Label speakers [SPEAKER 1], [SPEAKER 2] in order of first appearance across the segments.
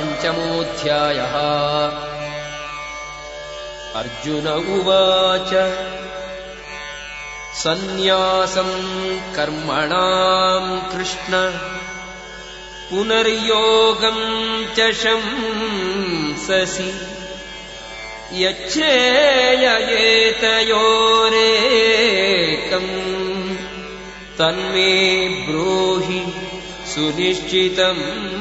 [SPEAKER 1] पञ्चमोऽध्यायः। अर्जुन उवाच सन्न्यासम् कर्मणाम् कृष्ण पुनर्योगम् च शंससि। यच्छेययेतयोरेकम् तन्मे ब्रूहि सुनिश्चितम्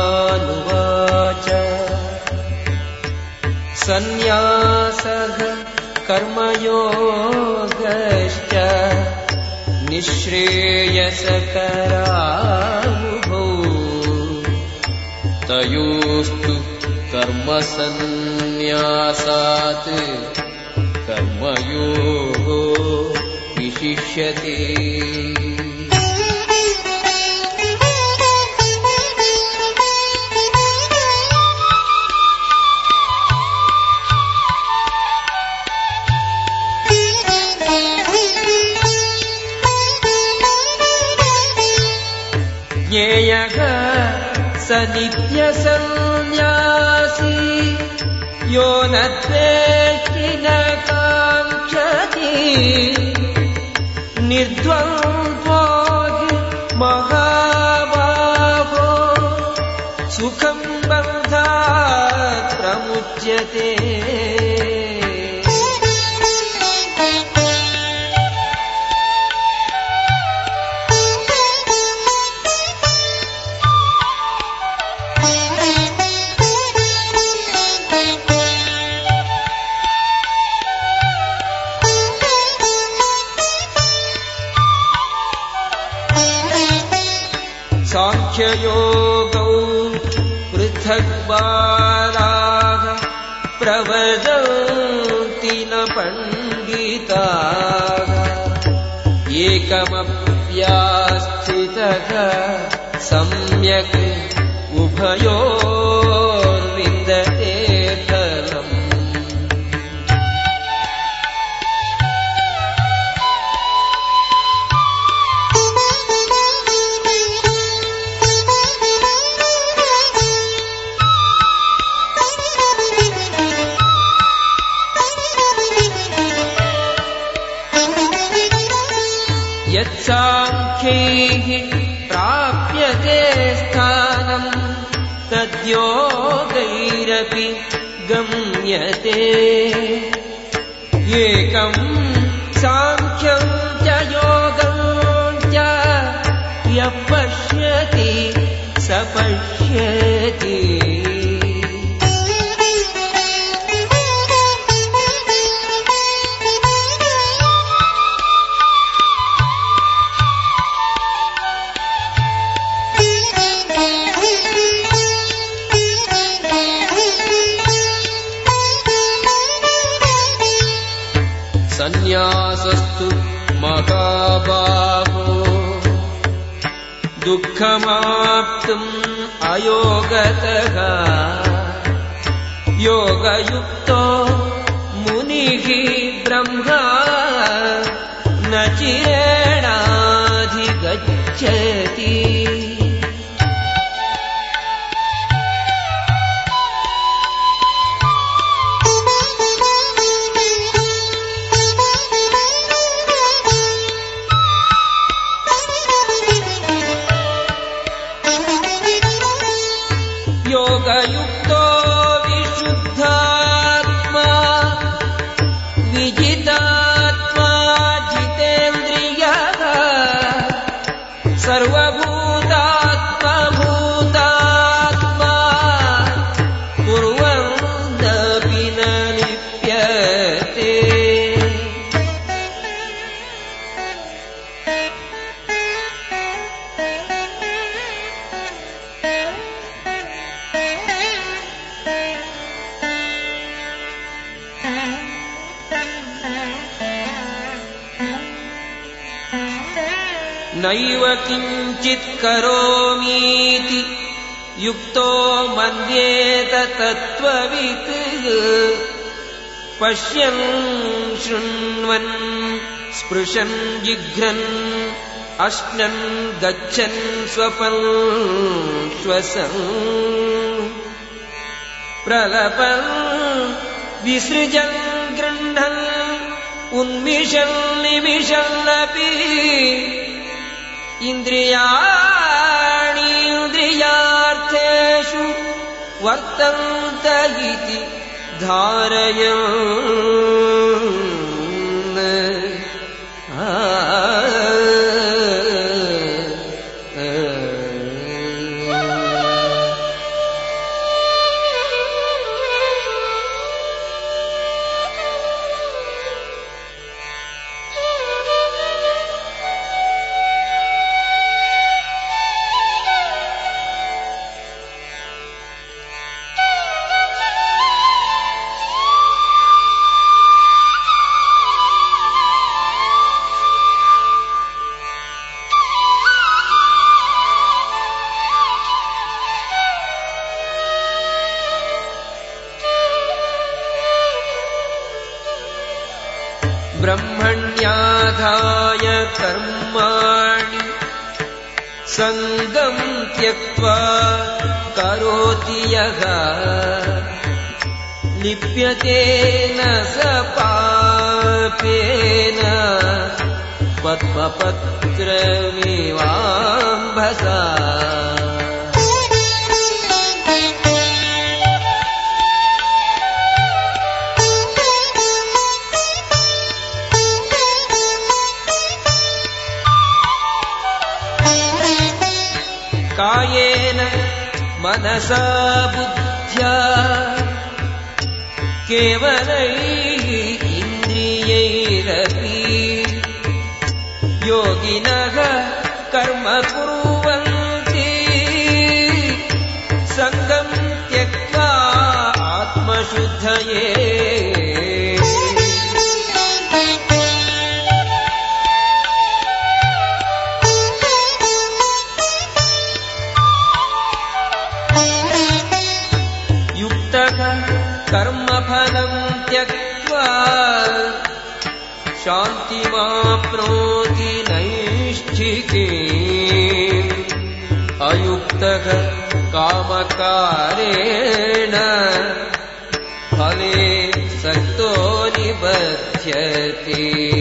[SPEAKER 1] श्रीभगवानुवाच सन्न्यासः कर्मयोगश्च निःश्रेयसकरानुभो। तयोस्तु कर्मसन्न्यासात् कर्मयोगो विशिष्यते ज्ञेयः स नित्यसन्न्यासी यो न द्वेष्टि न काङ्क्षति। निर्द्वन्द्वो हि महाबाहो। सुखम् बन्धात् प्रमुच्यते पृथग्बालाः प्रवदन्ति न पण्डिताः। एकमप्यास्थितः सम्यक् उभयोर्विन्दते तद्योगैरपि गम्यते। एकम् साङ्ख्यम् च योगम् च यः पश्यति स पश्यति दुःखमाप्तुम् अयोगतः योगयुक्तो नैव किञ्चित् करोमीति युक्तो मन्येत तत्त्ववित् पश्यन् शृण्वन् स्पृशन् जिघ्रन् अश्नन् गच्छन् स्वपन् श्वसन्। प्रलपन् विसृजन् गृह्णन् उन्मिषन् निमिषन्नपि इन्द्रियाणीन्द्रियार्थेषु वर्तन्त इति धारय स पापेन। पद्मपत्रमिवाम्भसा। कायेन मनसा केवलैः इन्द्रियैरपि योगिनः कामकारेण फले सक्तो निबध्यते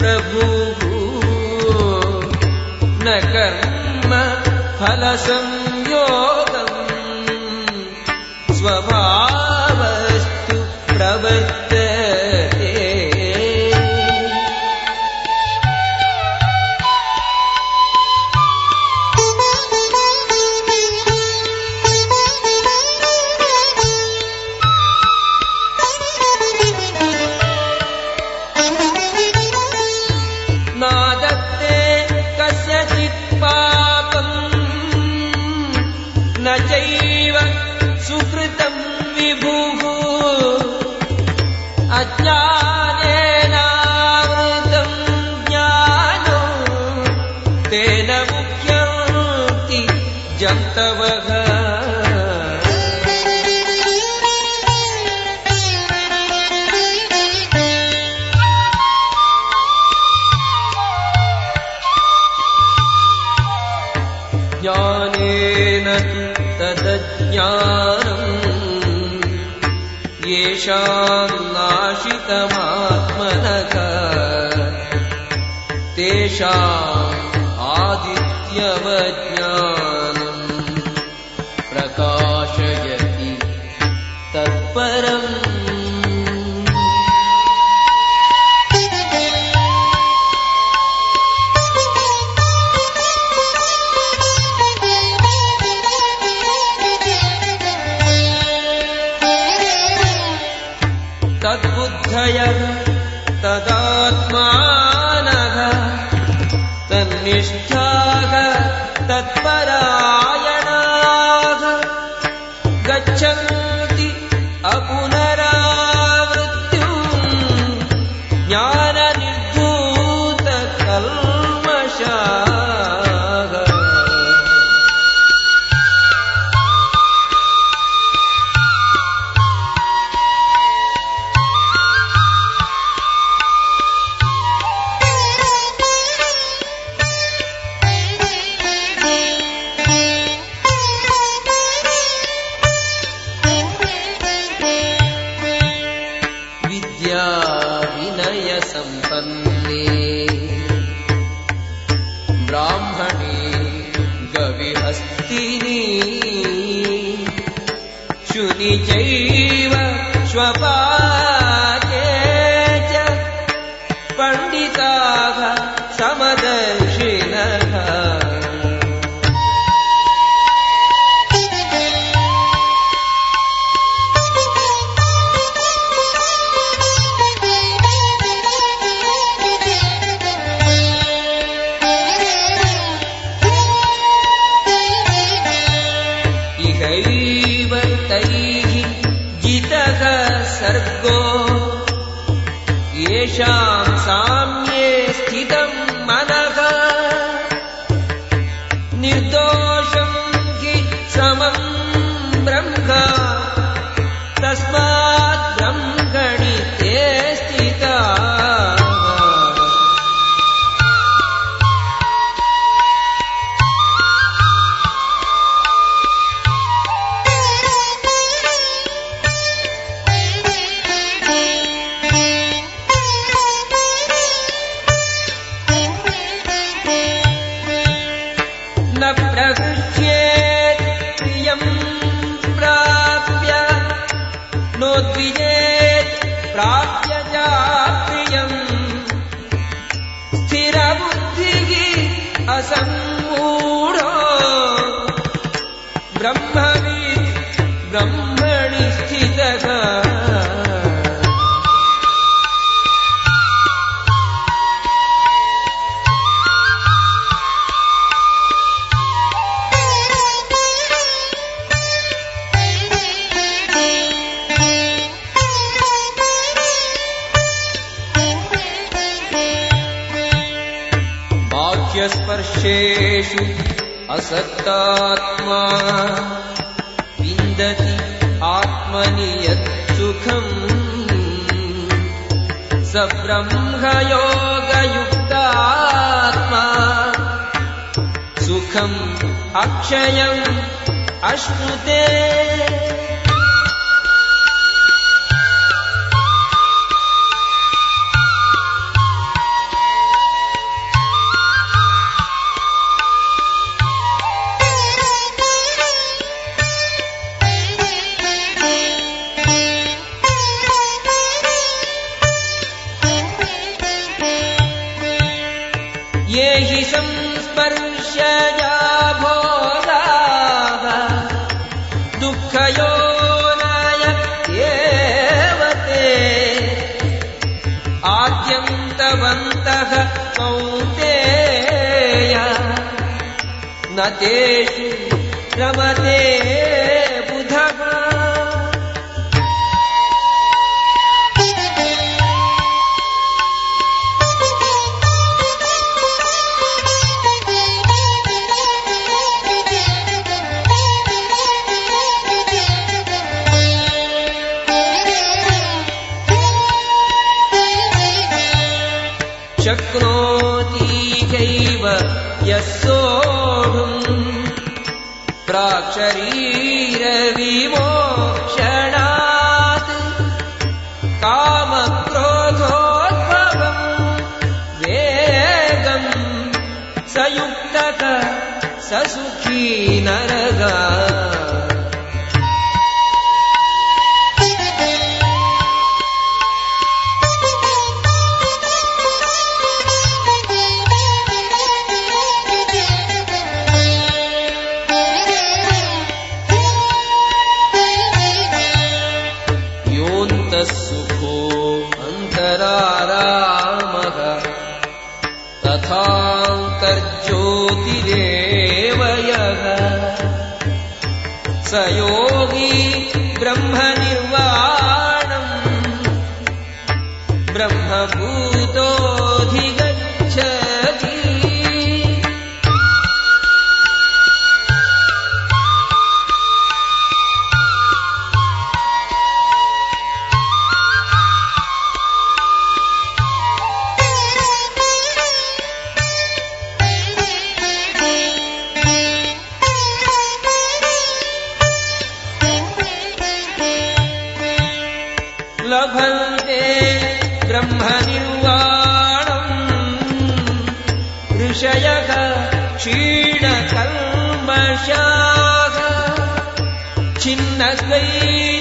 [SPEAKER 1] प्रभुः न कर्म फलसंयोगम् good. ब्रह्मणि स्थितः अक्षयम् अश्नुते रमते ருத்ராட்சரீரவிமோ न्तर्ज्योतिरेवयः स योगी ब्रह्मनिर्वाणम्। ब्रह्म लभन्ते ब्रह्मनिर्वाणम्। ऋषयः क्षीणकल्मषाः। छिन्नस्मै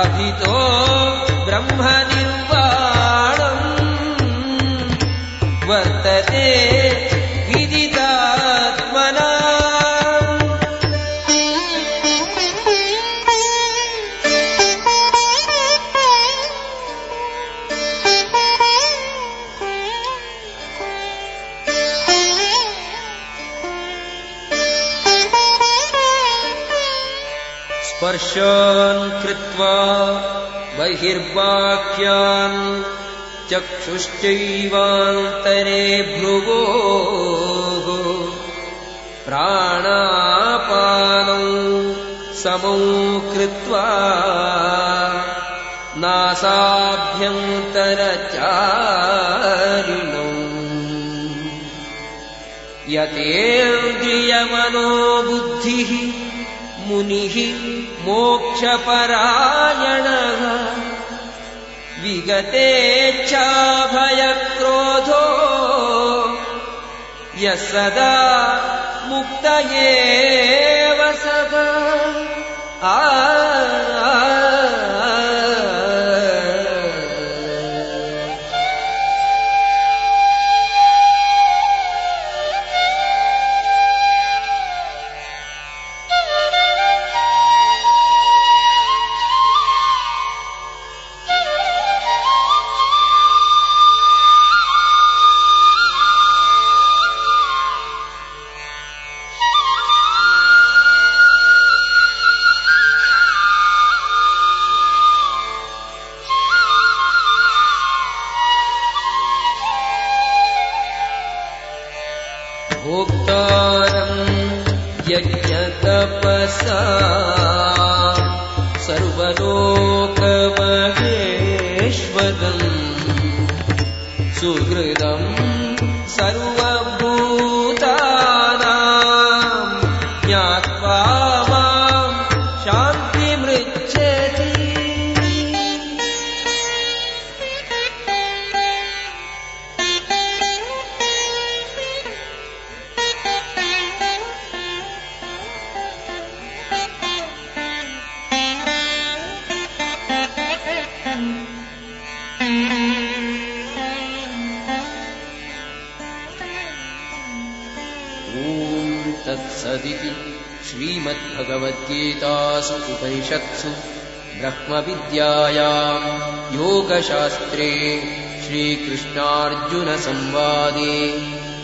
[SPEAKER 1] अभितो ब्रह्मणि। स्पर्शान् कृत्वा बहिर्वाक्यान् चक्षुश्चैवान्तरे भ्रुवोः प्राणापानौ समौ कृत्वा नासाभ्यन्तरचारिणौ। यतेन्द्रियमनोबुद्धिः मुनिः मोक्षपरायणः। विगतेच्छाभयक्रोधो यः सदा मुक्तये सदा। आ لا श्रीमद्भगवद्गीतासु उपनिषत्सु ब्रह्मविद्यायाम् योगशास्त्रे श्रीकृष्णार्जुनसंवादे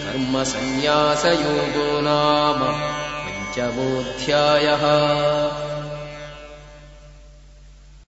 [SPEAKER 1] कर्मसन्न्यासयोगो नाम पञ्चमोऽध्यायः